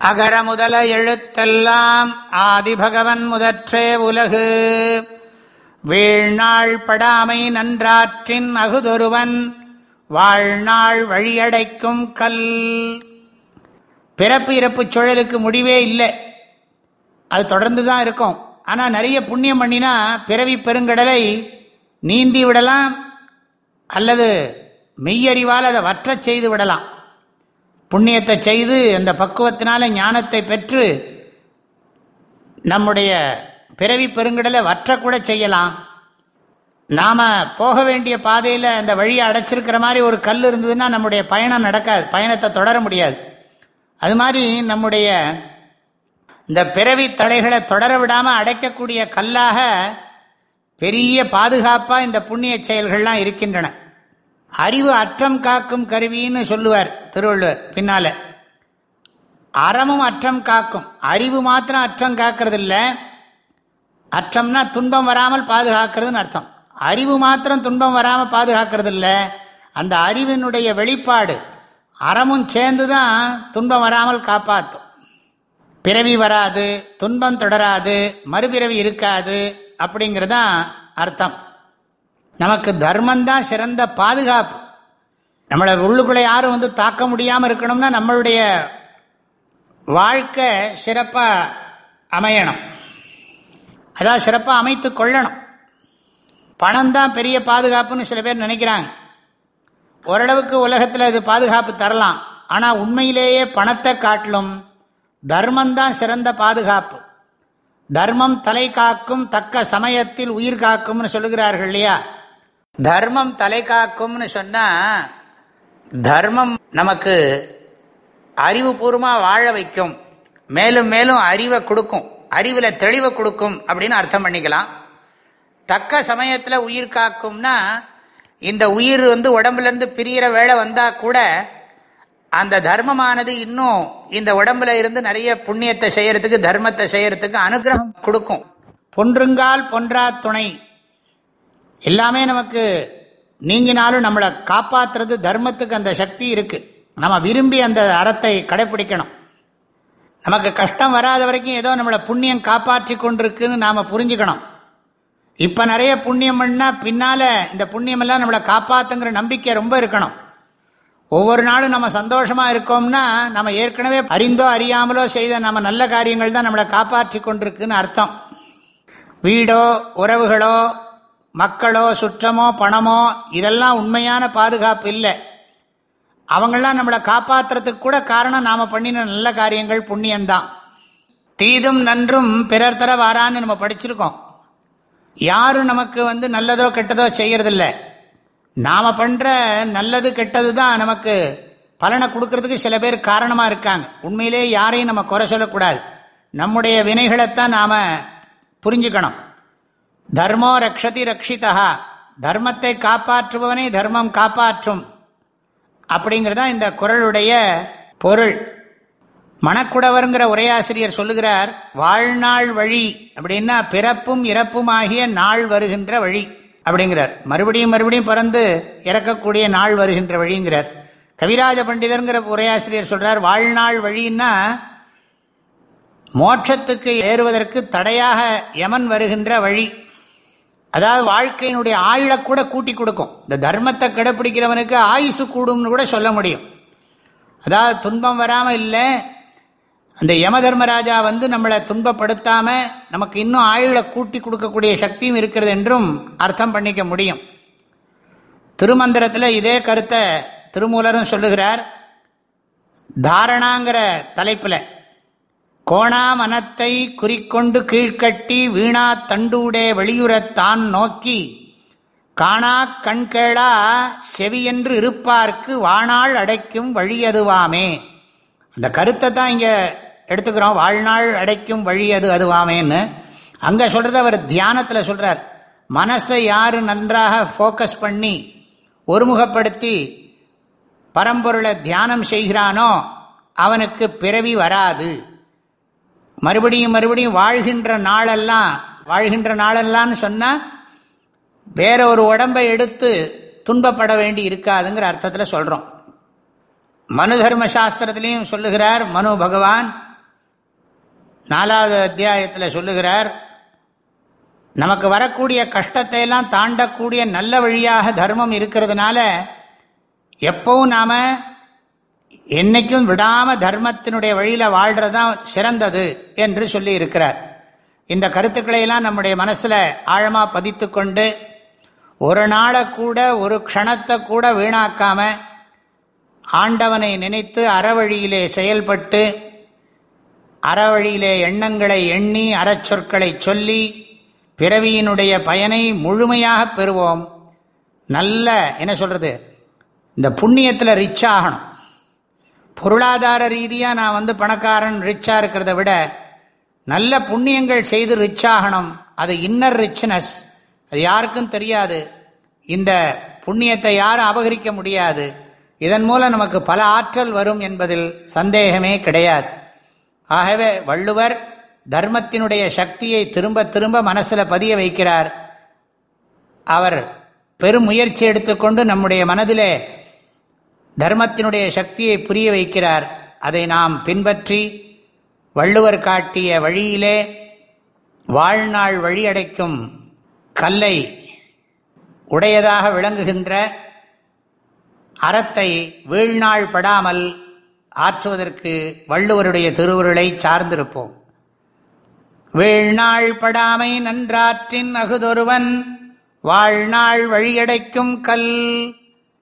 அகர முதல எழுத்தெல்லாம் ஆதிபகவன் முதற்றே உலகு. வீழ்நாள் படாமை நன்றாற்றின் அகுதொருவன் வாழ்நாள் வழியடைக்கும் கல். பிறப்பு இறப்பு சுழலுக்கு முடிவே இல்லை. அது தொடர்ந்து தான் இருக்கும். ஆனால் நிறைய புண்ணியம் பண்ணினா பிறவி பெருங்கடலை நீந்தி விடலாம் அல்லது மெய்யறிவால் அதை வற்றச் செய்து விடலாம். புண்ணியத்தை செய்து அந்த பக்குவத்தினால ஞானத்தை பெற்று நம்முடைய பிறவி பெருங்கடலை வற்றக்கூட செய்யலாம். நாம் போக வேண்டிய பாதையில் அந்த வழியை அடைச்சிருக்கிற மாதிரி ஒரு கல் இருந்ததுன்னா நம்முடைய பயணம் நடக்காது பயணத்தை தொடர முடியாது. அது மாதிரி நம்முடைய இந்த பிறவி தலைகளை தொடர விடாமல் அடைக்கக்கூடிய கல்லாக பெரிய பாதுகாப்பாக இந்த புண்ணிய செயல்கள்லாம் இருக்கின்றன. அறிவு அற்றம் காக்கும் கருவின்னு சொல்லுவார் திருவள்ளுவர் பின்னால. அறமும் அற்றம் காக்கும். அறிவு மாத்திரம் அற்றம் காக்கிறது இல்லை அற்றம்னா துன்பம் வராமல் பாதுகாக்கிறதுன்னு அர்த்தம். அறிவு மாத்திரம் துன்பம் வராமல் பாதுகாக்கிறது இல்லை அந்த அறிவினுடைய வெளிப்பாடு அறமும் சேர்ந்து தான் துன்பம் வராமல் காப்பாற்றும் பிறவி வராது துன்பம் தொடராது மறுபிறவி இருக்காது அப்படிங்கிறதான் அர்த்தம். நமக்கு தர்மந்தான் சிறந்த பாதுகாப்பு. நம்மளை உள்ளுக்குள்ளே யாரும் வந்து தாக்க முடியாமல் இருக்கணும்னா நம்மளுடைய வாழ்க்கை சிறப்பாக அமையணும். அதாவது சிறப்பாக அமைத்து கொள்ளணும். பணம் தான் பெரிய பாதுகாப்புன்னு சில பேர் நினைக்கிறாங்க. ஓரளவுக்கு உலகத்தில் இது பாதுகாப்பு தரலாம். ஆனால் உண்மையிலேயே பணத்தை காட்டிலும் தர்மந்தான் சிறந்த பாதுகாப்பு. தர்மம் தலை காக்கும் தக்க சமயத்தில் உயிர் காக்கும்னு சொல்லுகிறார்கள் இல்லையா? தர்மம் தலை காக்கும்னு சொன்னால் தர்மம் நமக்கு அறிவுபூர்வமாக வாழ வைக்கும். மேலும் மேலும் அறிவை கொடுக்கும். அறிவில் தெளிவை கொடுக்கும் அப்படின்னு அர்த்தம் பண்ணிக்கலாம். தக்க சமயத்தில் உயிர் காக்கும்னா இந்த உயிர் வந்து உடம்புலேருந்து பிரிகிற வேலை வந்தால் கூட அந்த தர்மமானது இன்னும் இந்த உடம்புல இருந்து நிறைய புண்ணியத்தை செய்யறதுக்கு தர்மத்தை செய்யறதுக்கு அனுகிரகம் கொடுக்கும். பொன்றுங்கால் பொன்றா துணை. எல்லாமே நமக்கு நீங்கினாலும் நம்மளை காப்பாற்றுறது தர்மத்துக்கு அந்த சக்தி இருக்குது நம்ம விரும்பி அந்த அறத்தை கடைப்பிடிக்கணும். நமக்கு கஷ்டம் வராத வரைக்கும் ஏதோ நம்மளை புண்ணியம் காப்பாற்றி கொண்டிருக்குன்னு நாம் புரிஞ்சுக்கணும். இப்போ நிறைய புண்ணியம் பண்ணால் பின்னால் இந்த புண்ணியமெல்லாம் நம்மளை காப்பாற்றுங்கிற நம்பிக்கை ரொம்ப இருக்கணும். ஒவ்வொரு நாளும் நம்ம சந்தோஷமாக இருக்கோம்னா நம்ம ஏற்கனவே அறிந்தோ அறியாமலோ செய்த நம்ம நல்ல காரியங்கள் தான் நம்மளை காப்பாற்றி கொண்டிருக்குன்னு அர்த்தம். வீடோ உறவுகளோ மக்களோ சுற்றமோ பணமோ இதெல்லாம் உண்மையான பாதுகாப்பு இல்லை. அவங்களாம் நம்மளை காப்பாற்றுறதுக்கு கூட காரணம் நாம் பண்ணின நல்ல காரியங்கள் புண்ணியந்தான் தீதும் நன்றும் பிறர் தர வாரான்னு நம்ம படிச்சிருக்கோம். யாரும் நமக்கு வந்து நல்லதோ கெட்டதோ செய்யறதில்ல. நாம் பண்ணுற நல்லது கெட்டது தான் நமக்கு பலனை கொடுக்கறதுக்கு சில பேர் காரணமாக இருக்காங்க. உண்மையிலே யாரையும் நம்ம குறை சொல்லக்கூடாது. நம்முடைய வினைகளைத்தான் நாம் புரிஞ்சுக்கணும். தர்மோ ரக்ஷதி ரக்ஷிதா. தர்மத்தை காப்பாற்றுபவனே தர்மம் காப்பாற்றும். அப்படிங்கிறதா இந்த குரலுடைய பொருள். மணக்குடவருங்கிற உரையாசிரியர் சொல்லுகிறார் வாழ்நாள் வழி அப்படின்னா பிறப்பும் இறப்பும் ஆகிய நாள் வருகின்ற வழி அப்படிங்கிறார். மறுபடியும் மறுபடியும் பிறந்து இறக்கக்கூடிய நாள் வருகின்ற வழிங்கிறார். கவிராஜ பண்டிதருங்கிற உரையாசிரியர் சொல்றார் வாழ்நாள் வழின்னா மோட்சத்துக்கு ஏறுவதற்கு தடையாக யமன் வருகின்ற வழி அதாவது வாழ்க்கையினுடைய ஆயுளை கூட கூட்டி கொடுக்கும். இந்த தர்மத்தை கடைப்பிடிக்கிறவனுக்கு ஆயுசு கூடும்னு கூட சொல்ல முடியும். அதாவது துன்பம் வராமல் இல்லை. அந்த யம தர்மராஜா வந்து நம்மளை துன்பப்படுத்தாம நமக்கு இன்னும் ஆயுளை கூட்டி கொடுக்கக்கூடிய சக்தியும் இருக்கிறது என்றும் அர்த்தம் பண்ணிக்க முடியும். திருமந்திரத்தில் இதே கருத்தை திருமூலரும் சொல்லுகிறார். தாரணாங்கிற தலைப்பில் கோணா மனத்தை குறிக்கொண்டு கீழ்கட்டி வீணா தண்டூடே வெளியுறத்தான் நோக்கி காணா கண்கேளா செவியென்று இருப்பார்க்கு வாணாள் அடைக்கும் வழியதுவாமே. அந்த கருத்தை தான் இங்கே எடுத்துக்கிறோம். வாழ்நாள் அடைக்கும் வழி அது அதுவாமேன்னு அங்கே சொல்கிறது அவர் தியானத்தில் சொல்கிறார் மனசை யார் நன்றாக ஃபோக்கஸ் பண்ணி ஒருமுகப்படுத்தி பரம்பொருளை தியானம் செய்கிறானோ அவனுக்கு பிறவி வராது. மறுபடியும் மறுபடியும் வாழ்கின்ற நாளெல்லாம் வாழ்கின்ற நாளெல்லாம்னு சொன்னால் வேற ஒரு உடம்பை எடுத்து துன்பப்பட வேண்டி இருக்காதுங்கிற அர்த்தத்தில் சொல்கிறோம் மனு தர்ம சாஸ்திரத்திலையும் சொல்லுகிறார் மனு பகவான். நாலாவது அத்தியாயத்தில் சொல்லுகிறார் நமக்கு வரக்கூடிய கஷ்டத்தை எல்லாம் தாண்டக்கூடிய நல்ல வழியாக தர்மம் இருக்கிறதுனால எப்பவும் நாம என்னைக்கும் விடாம தர்மத்தினுடைய வழியில வாழ்றதுதான் சிறந்தது என்று சொல்லி இருக்கிறார். இந்த கருத்துக்களை எல்லாம் நம்முடைய மனசுல ஆழமா பதித்து கொண்டு ஒரு நாளை கூட ஒரு க்ஷணத்தை கூட வீணாக்காம ஆண்டவனை நினைத்து அறவழியிலே செயல்பட்டு அறவழியிலே எண்ணங்களை எண்ணி அறச்சொற்களை சொல்லி பிறவியினுடைய பயனை முழுமையாக பெறுவோம். நல்ல என்ன சொல்றது? இந்த புண்ணியத்தில் ரிச் ஆகணும் பொருளாதார ரீதியாக நான் வந்து பணக்காரன் ரிச்சாக இருக்கிறத விட நல்ல புண்ணியங்கள் செய்து ரிச்சாகணும் அது இன்னர் ரிச்னஸ் அது யாருக்கும் தெரியாது. இந்த புண்ணியத்தை யாரும் அபகரிக்க முடியாது. இதன் மூலம் நமக்கு பல ஆற்றல் வரும் என்பதில் சந்தேகமே கிடையாது. ஆகவே வள்ளுவர் தர்மத்தினுடைய சக்தியை திரும்ப திரும்ப மனசில் பதிய வைக்கிறார். அவர் பெரும் முயற்சி எடுத்துக்கொண்டு நம்முடைய மனதிலே தர்மத்தினுடைய சக்தியை புரிய வைக்கிறார். அதை நாம் பின்பற்றி வள்ளுவர் காட்டிய வழியிலே வாழ்நாள் வழியடைக்கும் கல்லை உடையதாக விளங்குகின்ற அறத்தை வீழ்நாள் படாமல் ஆற்றுவதற்கு வள்ளுவருடைய திருவுருளை சார்ந்திருப்போம். வீழ்நாள் படாமை நன்றாற்றின் அகுதொருவன் வாழ்நாள் வழியடைக்கும் கல்